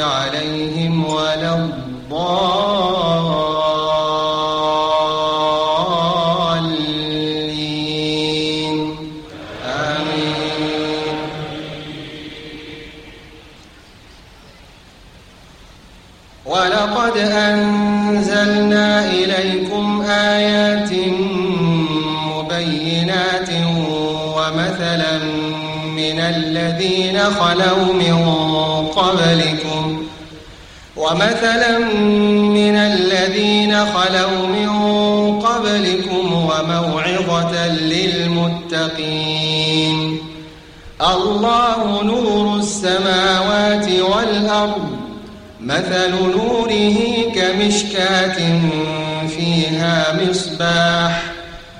عليهم ولا الضالين. آمين. ولقد أنزلنا ومثلا من الذين خلوا من قبلكم. ومثلا من الذين خلوا من قبلكم وموعظة للمتقين. الله نور السماوات والأرض مثل نوره كمشكاة فيها مصباح.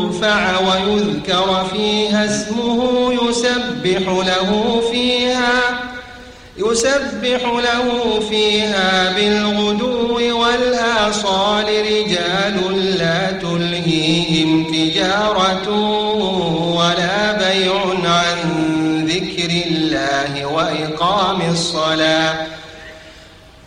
ترفع ويذكر فيها اسمه يسبح له فيها يسبح له فيها بالغدو والآصال. رجال لا تلهيهم تجارة ولا بيع عن ذكر الله وإقام الصلاة.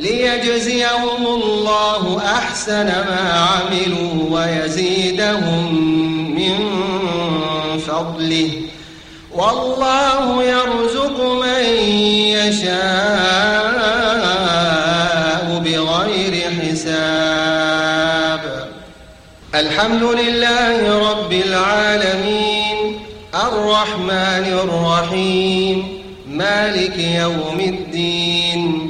ليجزيهم الله أحسن ما عملوا ويزيدهم من فضله. والله يرزق من يشاء بغير حساب. الحمد لله رب العالمين. الرحمن الرحيم. مالك يوم الدين.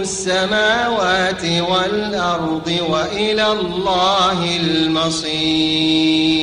السماوات والأرض وإلى الله المصير.